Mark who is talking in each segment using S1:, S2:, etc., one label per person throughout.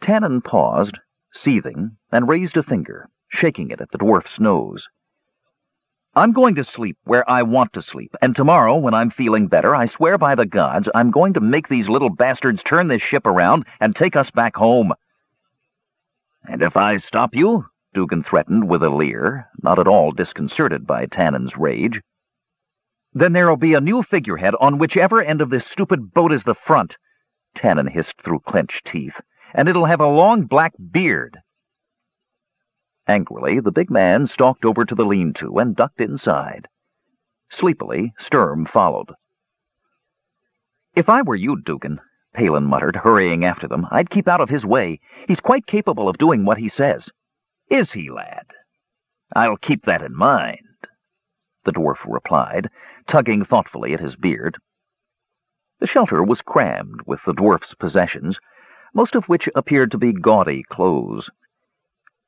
S1: Tanin paused, seething, and raised a finger, shaking it at the dwarf's nose. I'm going to sleep where I want to sleep, and tomorrow, when I'm feeling better, I swear by the gods, I'm going to make these little bastards turn this ship around and take us back home. And if I stop you, Dugan threatened with a leer, not at all disconcerted by Tanin's rage, then there'll be a new figurehead on whichever end of this stupid boat is the front, Tanin hissed through clenched teeth, and it'll have a long black beard. Angrily, the big man stalked over to the lean-to and ducked inside. Sleepily, Sturm followed. If I were you, Dugan, Palin muttered, hurrying after them, I'd keep out of his way. He's quite capable of doing what he says.
S2: Is he, lad? I'll keep that in mind, the dwarf replied, tugging thoughtfully at his beard.
S1: The shelter was crammed with the dwarf's possessions, most of which appeared to be gaudy clothes.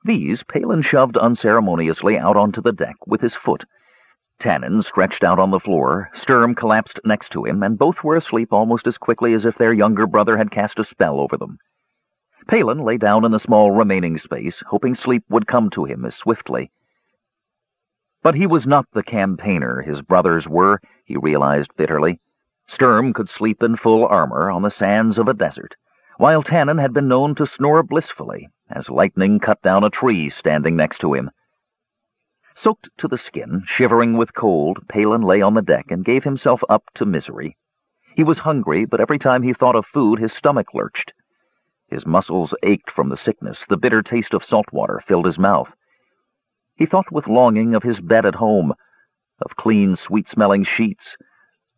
S1: These Palin shoved unceremoniously out onto the deck with his foot. Tanin stretched out on the floor, Sturm collapsed next to him, and both were asleep almost as quickly as if their younger brother had cast a spell over them. Palin lay down in the small remaining space, hoping sleep would come to him as swiftly. But he was not the campaigner his brothers were, he realized bitterly. Sturm could sleep in full armor on the sands of a desert, while Tanin had been known to snore blissfully as lightning cut down a tree standing next to him. Soaked to the skin, shivering with cold, Palin lay on the deck and gave himself up to misery. He was hungry, but every time he thought of food his stomach lurched. His muscles ached from the sickness, the bitter taste of salt water filled his mouth. He thought with longing of his bed at home, of clean, sweet-smelling sheets,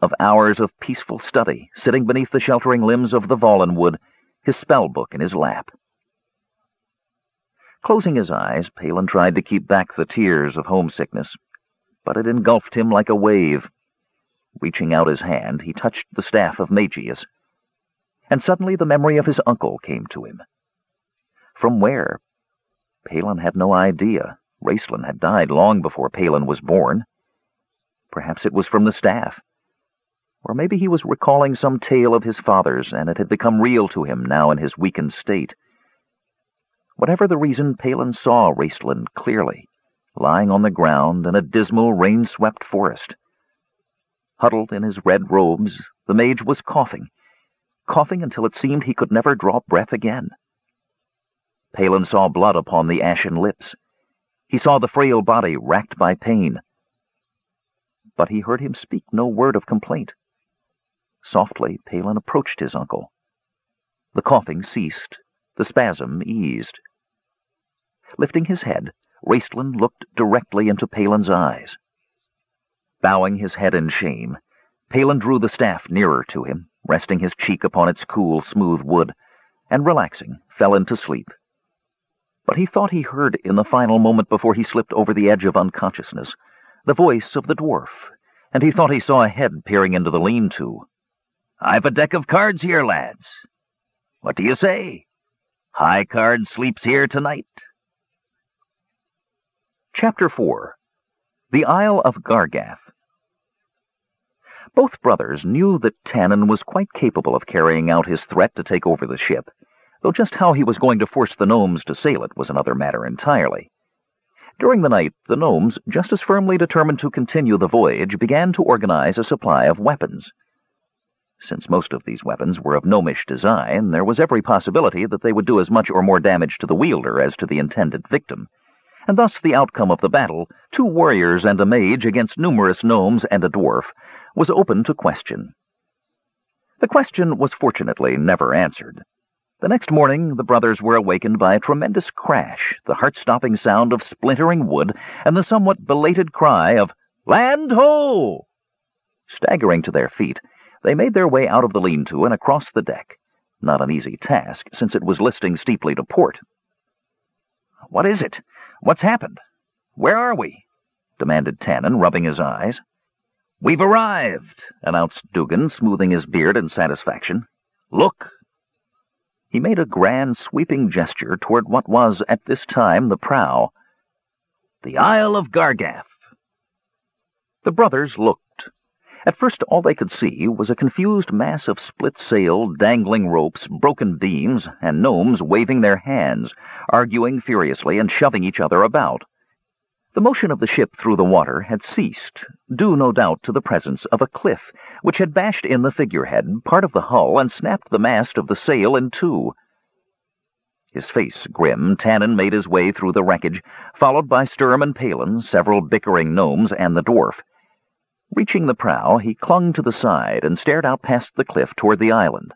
S1: of hours of peaceful study, sitting beneath the sheltering limbs of the Valenwood, his spell book in his lap. Closing his eyes, Palin tried to keep back the tears of homesickness, but it engulfed him like a wave. Reaching out his hand, he touched the staff of Magius, and suddenly the memory of his uncle came to him. From where? Palin had no idea. Raistlin had died long before Palin was born. Perhaps it was from the staff. Or maybe he was recalling some tale of his father's, and it had become real to him now in his weakened state. Whatever the reason, Palin saw Raistlin clearly, lying on the ground in a dismal, rain-swept forest. Huddled in his red robes, the mage was coughing, coughing until it seemed he could never draw breath again. Palin saw blood upon the ashen lips. He saw the frail body racked by pain. But he heard him speak no word of complaint. Softly, Palin approached his uncle. The coughing ceased. The spasm eased. Lifting his head, Raistlin looked directly into Palin's eyes. Bowing his head in shame, Palin drew the staff nearer to him, resting his cheek upon its cool, smooth wood, and relaxing, fell into sleep. But he thought he heard, in the final moment before he slipped over the edge of unconsciousness, the voice of the dwarf, and he thought he saw a head peering into the lean-to.
S2: I've a deck of cards here, lads. What do you say? High card sleeps here tonight.
S1: Chapter 4 The Isle of Gargath Both brothers knew that Tanin was quite capable of carrying out his threat to take over the ship, though just how he was going to force the gnomes to sail it was another matter entirely. During the night, the gnomes, just as firmly determined to continue the voyage, began to organize a supply of weapons. Since most of these weapons were of gnomish design, there was every possibility that they would do as much or more damage to the wielder as to the intended victim and thus the outcome of the battle, two warriors and a mage against numerous gnomes and a dwarf, was open to question. The question was fortunately never answered. The next morning the brothers were awakened by a tremendous crash, the heart-stopping sound of splintering wood, and the somewhat belated cry of, Land ho! Staggering to their feet, they made their way out of the lean-to and across the deck. Not an easy task, since it was listing steeply to port.
S2: What is it? What's happened? Where are we? demanded Tanin, rubbing his eyes.
S1: We've arrived, announced Dugan, smoothing his beard in satisfaction. Look! He made a grand, sweeping gesture toward what was, at this time, the prow.
S2: The Isle of Gargath.
S1: The brothers looked, At first all they could see was a confused mass of split sail, dangling ropes, broken beams, and gnomes waving their hands, arguing furiously and shoving each other about. The motion of the ship through the water had ceased, due no doubt to the presence of a cliff, which had bashed in the figurehead, part of the hull, and snapped the mast of the sail in two. His face grim, Tanin made his way through the wreckage, followed by Sturm and Palin, several bickering gnomes, and the dwarf. Reaching the prow, he clung to the side and stared out past the cliff toward the island.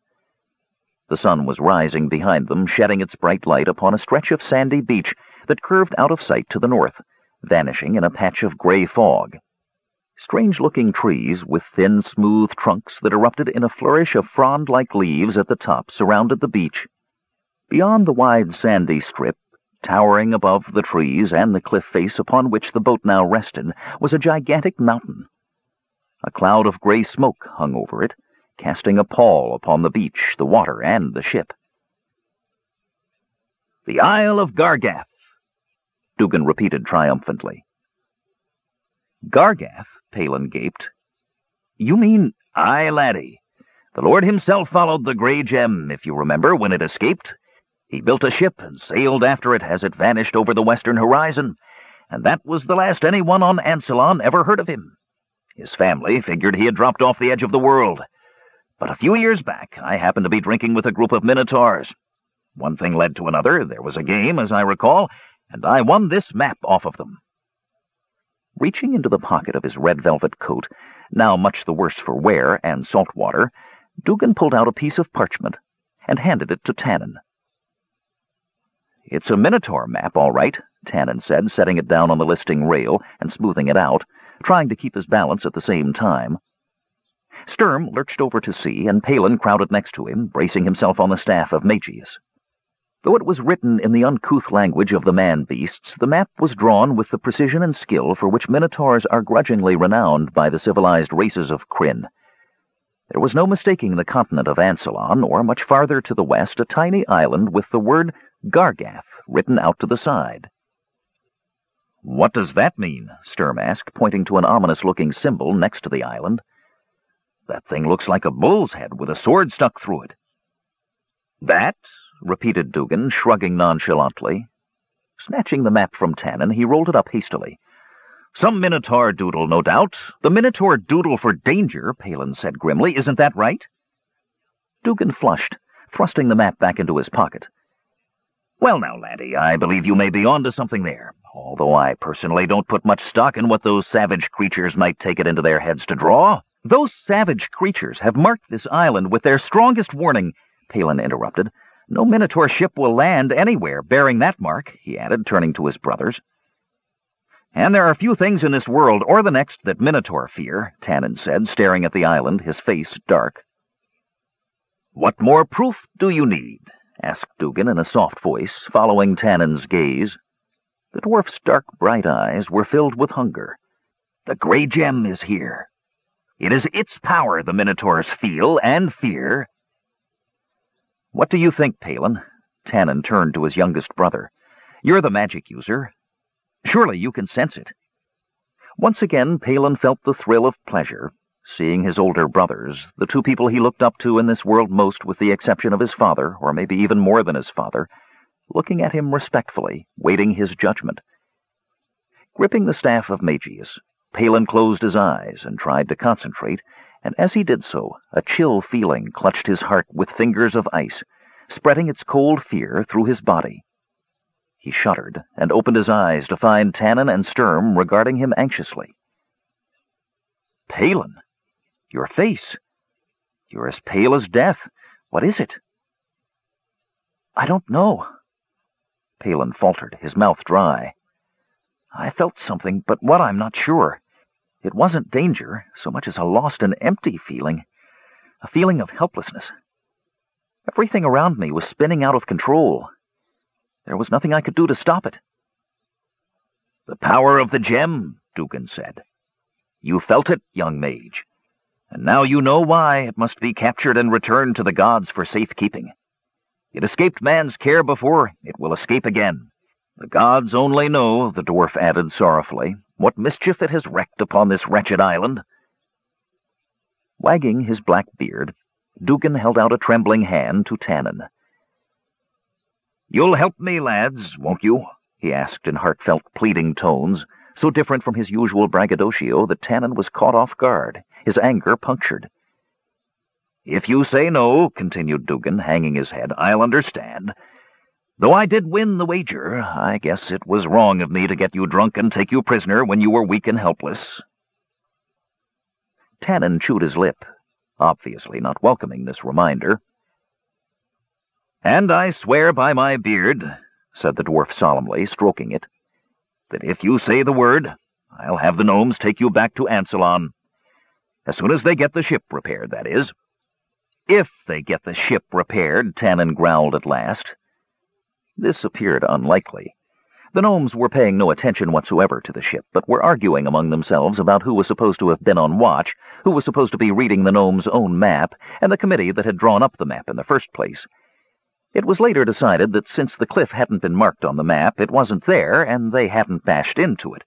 S1: The sun was rising behind them, shedding its bright light upon a stretch of sandy beach that curved out of sight to the north, vanishing in a patch of gray fog. Strange-looking trees with thin, smooth trunks that erupted in a flourish of frond-like leaves at the top surrounded the beach. Beyond the wide sandy strip, towering above the trees and the cliff face upon which the boat now rested, was a gigantic mountain. A cloud of gray smoke hung over it, casting a pall upon the beach, the water, and the ship.
S2: The Isle of Gargath, Dugan repeated triumphantly.
S1: Gargath? Palin gaped.
S2: You mean, aye, laddie. The Lord himself followed the Grey Gem, if you remember, when it escaped. He built a ship and sailed after it as it vanished over the western horizon, and that was the last anyone on Ansalon ever heard of him. His family figured he had dropped off the edge of the world. But a few years back, I happened to be drinking with a group of Minotaurs. One thing led to another. There was a game, as I recall, and I won this map off of them.
S1: Reaching into the pocket of his red velvet coat, now much the worse for wear and salt water, Dugan pulled out a piece of parchment and handed it to Tanin.
S2: It's a Minotaur map, all right, Tanin said, setting it down on the listing rail and smoothing it out trying to keep his balance at the same time. Sturm lurched over to see, and Palin crowded next to him, bracing himself on the staff of Magius. Though it was written in the uncouth language of the man-beasts, the map was drawn with the precision and skill for which Minotaurs are grudgingly renowned by the civilized races of Krynn. There was no mistaking the continent of Ansalon, or much farther to the west, a tiny island with the word Gargath written out to the side.
S1: What does that mean? Sturm asked, pointing to an ominous-looking symbol next to the island.
S2: That thing looks like a bull's head with a sword stuck through it.
S1: That? repeated Dugan, shrugging nonchalantly. Snatching the map from Tanin, he rolled it up hastily.
S2: Some Minotaur doodle, no doubt. The Minotaur doodle for danger, Palin said grimly. Isn't that right?
S1: Dugan flushed, thrusting the map back into his pocket.
S2: Well now, laddie, I believe you may be on to something there although I personally don't put much stock in what those savage creatures might take it into their heads to draw.
S1: Those savage creatures have marked this island with their strongest warning, Palin interrupted. No Minotaur ship will land anywhere bearing that mark, he added, turning to his brothers.
S2: And there are few things in this world or the next that Minotaur fear, Tanin said, staring at the island, his face dark. What more proof do you need? Asked Dugan in a soft voice, following Tanin's gaze.
S1: The dwarf's dark, bright eyes were filled with hunger.
S2: The Grey Gem is here. It is its power the Minotaurs feel and fear.
S1: What do you think, Palin? Tanin turned to his youngest brother. You're the magic user. Surely you can sense it. Once again, Palin felt the thrill of pleasure, seeing his older brothers, the two people he looked up to in this world most with the exception of his father, or maybe even more than his father, looking at him respectfully, waiting his judgment. Gripping the staff of Magius, Palin closed his eyes and tried to concentrate, and as he did so, a chill feeling clutched his heart with fingers of ice, spreading its cold fear through his body. He shuddered and opened his eyes to find Tanin and Sturm regarding him anxiously. Palin, your face. You're as pale as death. What is it? I don't know, Palin faltered, his mouth dry. I felt something, but what I'm not sure. It wasn't danger, so much as a lost and empty feeling. A feeling of helplessness. Everything around me was spinning out of control. There was nothing I could do to stop it.
S2: The power of the gem, Dugan said. You felt it, young mage, and now you know why it must be captured and returned to the gods for safekeeping. It escaped man's care before, it will escape again. The gods only know, the dwarf added sorrowfully, what mischief it has wreaked upon this wretched island. Wagging his black beard, Dugan held out a trembling hand to Tanin.
S1: "'You'll help me, lads, won't you?' he asked in heartfelt, pleading tones, so different from his usual braggadocio that Tanin was caught off guard, his anger punctured. "'If you say no,' continued Dugan, hanging his head, "'I'll understand. Though I did win the wager, I guess it was wrong of me to get you drunk and take you prisoner when you were weak and helpless.'
S2: Tanin chewed his lip, obviously not welcoming this reminder.
S1: "'And I swear by my beard,' said the dwarf solemnly, stroking it, "'that if you say the word, I'll have the gnomes take you back to Ansalon. As soon as they get the ship repaired, that is.'
S2: "'If they get the ship repaired,' Tanin growled at last. This appeared unlikely. The gnomes were paying no attention whatsoever to the ship, but were arguing among themselves about who was supposed to have been on watch, who was supposed to be reading the gnomes' own map, and the committee that had drawn up the map in the first place. It was later decided that since the cliff hadn't been marked on the map, it wasn't there, and they hadn't bashed into it.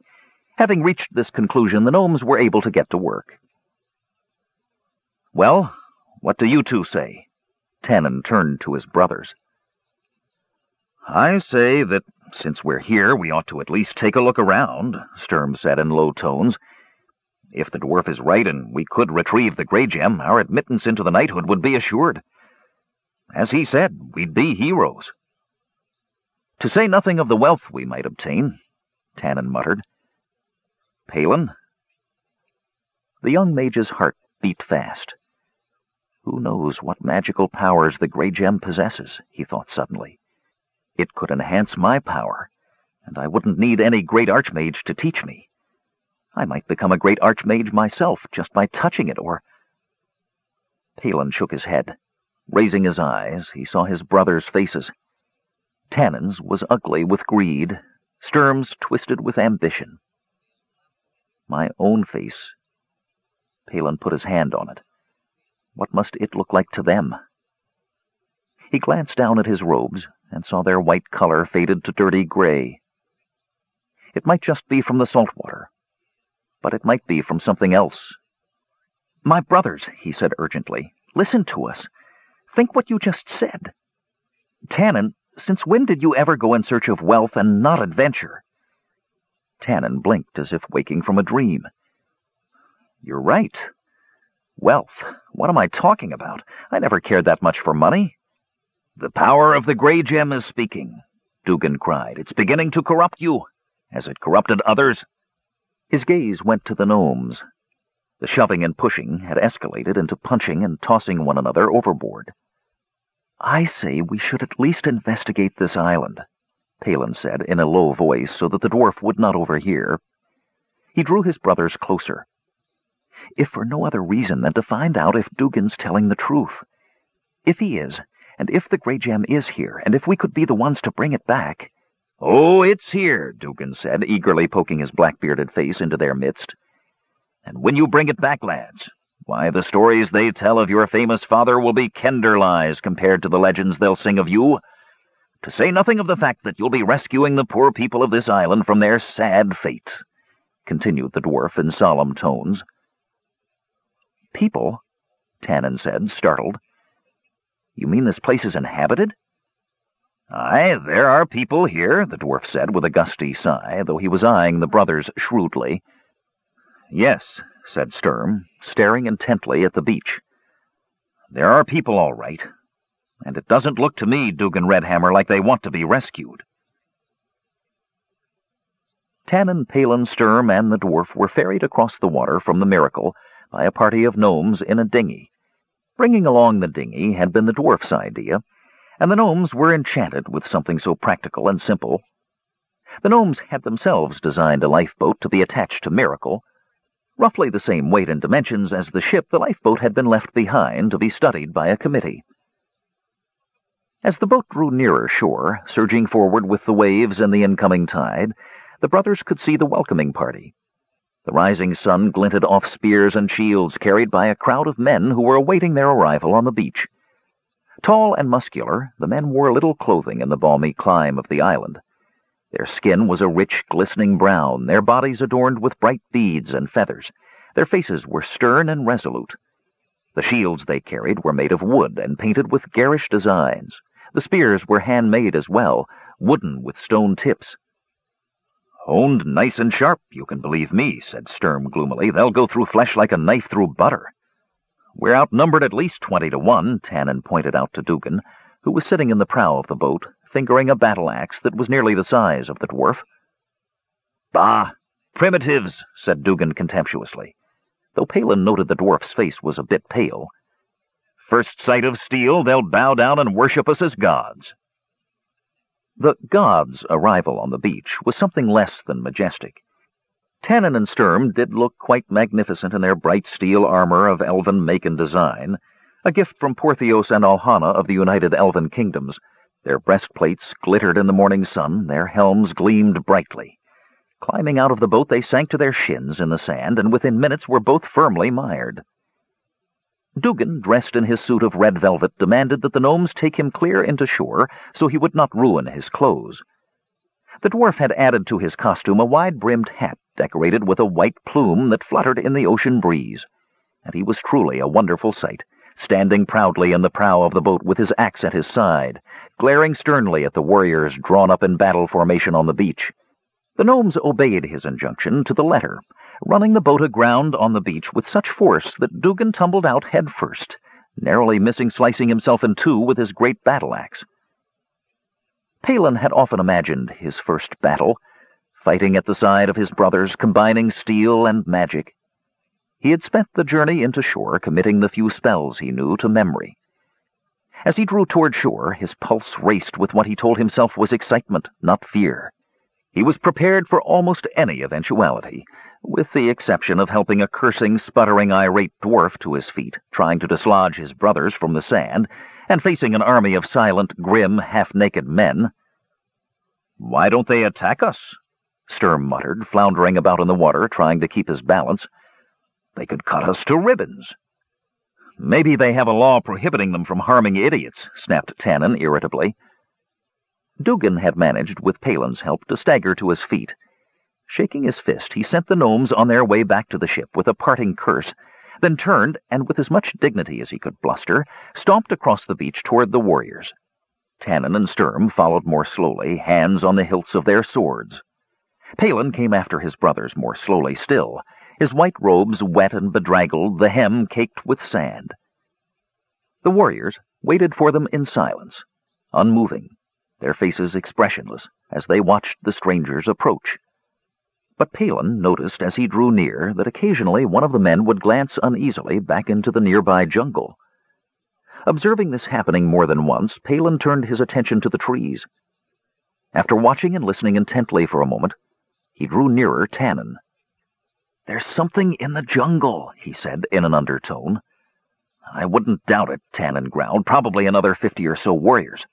S2: Having reached this conclusion, the gnomes were able to get to work.
S1: "'Well, what do you two say?'
S2: Tanin turned to his brothers.
S1: "'I say that since we're here, we ought to at least take a look around,' Sturm said in low tones. "'If the dwarf is right and we could retrieve the grey gem, our admittance into the knighthood would be assured. As he said, we'd be heroes.'
S2: "'To say nothing of the wealth we might obtain,' Tanin muttered.
S1: "'Palin?'
S2: The young mage's heart beat fast. Who knows what magical powers the grey gem possesses, he thought suddenly. It could enhance my power, and I wouldn't need any great archmage to teach me. I might become a great archmage myself just by touching it, or... Palin shook his head. Raising his eyes, he saw his brothers' faces. Tanin's was ugly with greed, Sturm's twisted with ambition. My own face. Palin put his hand on it. What must it look like to them? He glanced down at his robes and saw their white color faded to dirty gray. It might just be from the salt water, but it might be from something else. My brothers, he said urgently, listen to us. Think what you just said. Tanin, since when did you ever go in search of wealth and not adventure? Tanin blinked as if waking from a dream. You're right. Wealth. What am I talking about? I never cared that much for money.
S1: The power of the Grey Gem is speaking, Dugan cried. It's beginning to corrupt you, as it corrupted others.
S2: His gaze went to the gnomes. The shoving and pushing had escalated into punching and tossing one another overboard. I say we should at least investigate this island, Palin said in a low voice so that the dwarf would not overhear. He drew his brothers closer. If for no other reason than to find out if Dugan's telling the truth. If he is, and if the Grey Gem is here, and if we could be the ones to bring it back...
S1: Oh, it's here, Dugan said, eagerly poking his black-bearded face into their midst. And when you bring it back, lads, why, the stories they tell of your famous father will be kender lies compared to the legends they'll sing of you. To say nothing of the fact that you'll be rescuing the poor people of this island from their sad fate, continued the dwarf in solemn tones.
S2: People? Tanin said, startled. You mean this place is inhabited?
S1: Aye, there are people here, the dwarf said with a gusty sigh, though he was eyeing the brothers shrewdly.
S2: Yes, said Sturm, staring intently at the beach.
S1: There are people, all right. And it doesn't look to me, Dugan Redhammer, like they want to be rescued.
S2: Tanin, Palin, Sturm, and the dwarf were ferried across the water from the Miracle by a party of gnomes in a dinghy. Bringing along the dinghy had been the dwarf's idea, and the gnomes were enchanted with something so practical and simple. The gnomes had themselves designed a lifeboat to be attached to Miracle. Roughly the same weight and dimensions as the ship, the lifeboat had been left behind to be studied by a committee. As the boat drew nearer shore, surging forward with the waves and the incoming tide, the brothers could see the welcoming party. The rising sun glinted off spears and shields carried by a crowd of men who were awaiting their arrival on the beach. Tall and muscular, the men wore little clothing in the balmy clime of the island. Their skin was a rich, glistening brown, their bodies adorned with bright beads and feathers. Their faces were stern and resolute.
S1: The shields they carried were made of wood and painted with garish designs. The spears were handmade as well, wooden with stone tips.
S2: Honed nice and sharp, you can believe me, said Sturm gloomily. They'll go through flesh like a knife through butter.
S1: We're outnumbered at least twenty to one, Tanin pointed out to Dugan, who was sitting in the prow of the boat, fingering a battle-axe that was nearly the size of the dwarf.
S2: Bah! Primitives, said Dugan contemptuously,
S1: though Palin noted the dwarf's face was a bit pale.
S2: First sight of steel, they'll bow down and worship us as gods.
S1: The gods' arrival on the beach was something less than majestic. Tanin and Sturm did look quite magnificent in their bright steel armor of elven make and design, a gift from Porthios and Alhana of the United Elven Kingdoms. Their breastplates glittered in the morning sun, their helms gleamed brightly. Climbing out of the boat, they sank to their shins in the sand, and within minutes were both firmly mired. Dugan, dressed in his suit of red velvet, demanded that the gnomes take him clear into shore so he would not ruin his clothes. The dwarf had added to his costume a wide-brimmed hat decorated with a white plume that fluttered in the ocean breeze, and he was truly a wonderful sight, standing proudly in the prow of the boat with his axe at his side, glaring sternly at the warriors drawn up in battle formation on the beach. The gnomes obeyed his injunction to the letter, running the boat aground on the beach with such force that Dugan tumbled out head first, narrowly missing slicing himself in two with his great battle-axe. Palin had often imagined his first battle, fighting at the side of his brothers, combining steel and magic. He had spent the journey into shore committing the few spells he knew to memory. As he drew toward shore, his pulse raced with what he told himself was excitement, not fear. He was prepared for almost any eventuality, with the exception of helping a cursing, sputtering, irate dwarf to his feet, trying to dislodge his brothers from the sand, and facing an army of silent, grim, half-naked men.
S2: "'Why don't they attack us?' Sturm muttered, floundering about in the water, trying to keep his balance. "'They could cut us to ribbons.'
S1: "'Maybe they have a law prohibiting them from harming idiots,' snapped Tanin irritably. Dugan had managed, with Palin's help, to stagger to his feet. Shaking his fist, he sent the gnomes on their way back to the ship with a parting curse, then turned, and with as much dignity as he could bluster, stomped across the beach toward the warriors. Tanin and Sturm followed more slowly, hands on the hilts of their swords. Palin came after his brothers more slowly still, his white robes wet and bedraggled, the hem caked with sand. The warriors waited for them in silence, unmoving, their faces expressionless, as they watched the strangers approach. But Palin noticed as he drew near that occasionally one of the men would glance uneasily back into the nearby jungle. Observing this happening more than once, Palin turned his attention to the trees. After watching and listening intently for a moment, he drew nearer Tanin.
S2: "'There's something in the jungle,' he said in an undertone.
S1: "'I wouldn't doubt it,' Tanin growled. "'Probably another fifty or so warriors.'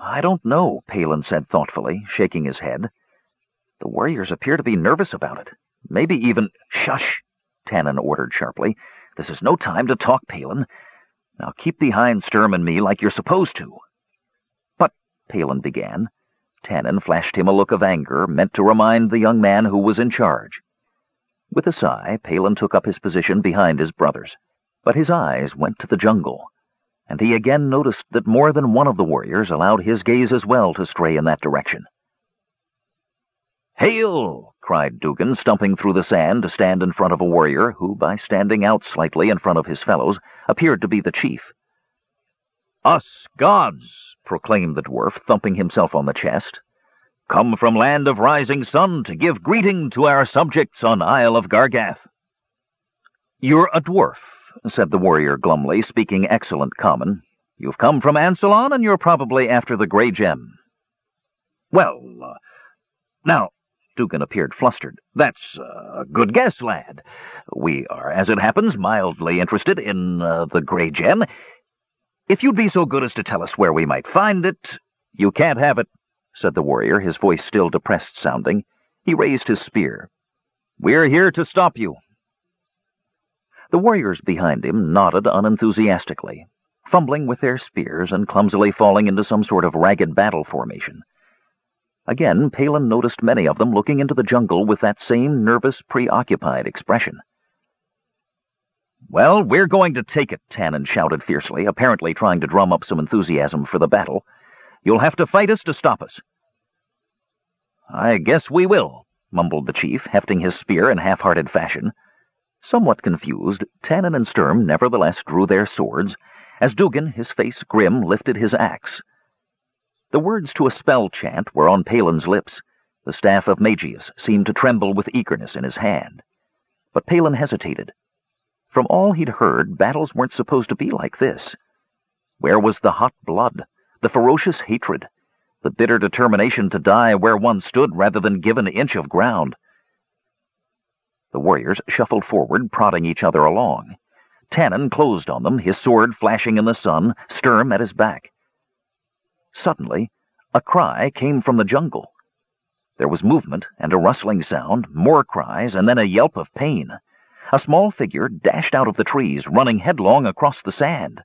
S2: "'I don't know,' Palin said thoughtfully, shaking his head.
S1: The warriors appear to be nervous about it. Maybe even...
S2: Shush! Tanin ordered sharply. This is no time to talk, Palin. Now keep behind Sturm and me like you're supposed to.
S1: But, Palin began. Tanin flashed him a look of anger, meant to remind the young man who was in charge. With a sigh, Palin took up his position behind his brothers. But his eyes went to the jungle, and he again noticed that more than one of the warriors allowed his gaze as well to stray in that direction.
S2: Hail! cried Dugan, stumping through the sand to stand in front of a warrior who, by standing out slightly in front of his fellows, appeared to be the chief.
S3: Us gods, proclaimed the dwarf, thumping himself on the chest, come from land of rising sun to give greeting to our subjects on Isle of Gargath.
S1: You're a dwarf, said the warrior glumly, speaking excellent common. You've come from Ansalon, and you're probably after the Grey Gem.
S3: Well, uh, now, Dugan appeared flustered. That's a good guess, lad. We are, as it happens, mildly interested in uh, the Grey Gem. If you'd be so good as to tell us where we might find it...
S1: You can't have it, said the warrior, his voice still depressed-sounding. He raised his spear. We're here to stop you. The warriors behind him nodded unenthusiastically, fumbling with their spears and clumsily falling into some sort of ragged battle formation. Again, Palin noticed many of them looking into the jungle with that same nervous, preoccupied expression.
S3: Well, we're going to take it, Tanin shouted fiercely, apparently trying to drum up some enthusiasm for the battle. You'll have to fight us to stop us. I guess we will, mumbled the chief, hefting his spear in half-hearted fashion. Somewhat confused, Tanin and Sturm nevertheless drew their swords, as Dugan, his face grim, lifted his axe. The words to a spell chant were on Palin's lips. The staff of Magius seemed to tremble with eagerness in his hand. But Palin hesitated. From all he'd heard, battles weren't supposed to be like this. Where was the hot blood, the ferocious hatred, the bitter determination to die where one stood rather than give an inch of ground? The warriors shuffled forward, prodding each other along. Tanin closed on them, his sword flashing in the sun, Sturm at his back. Suddenly, a cry came from the jungle. There was movement and a rustling sound, more cries, and then a yelp of pain. A small figure dashed out of the trees, running headlong across the sand.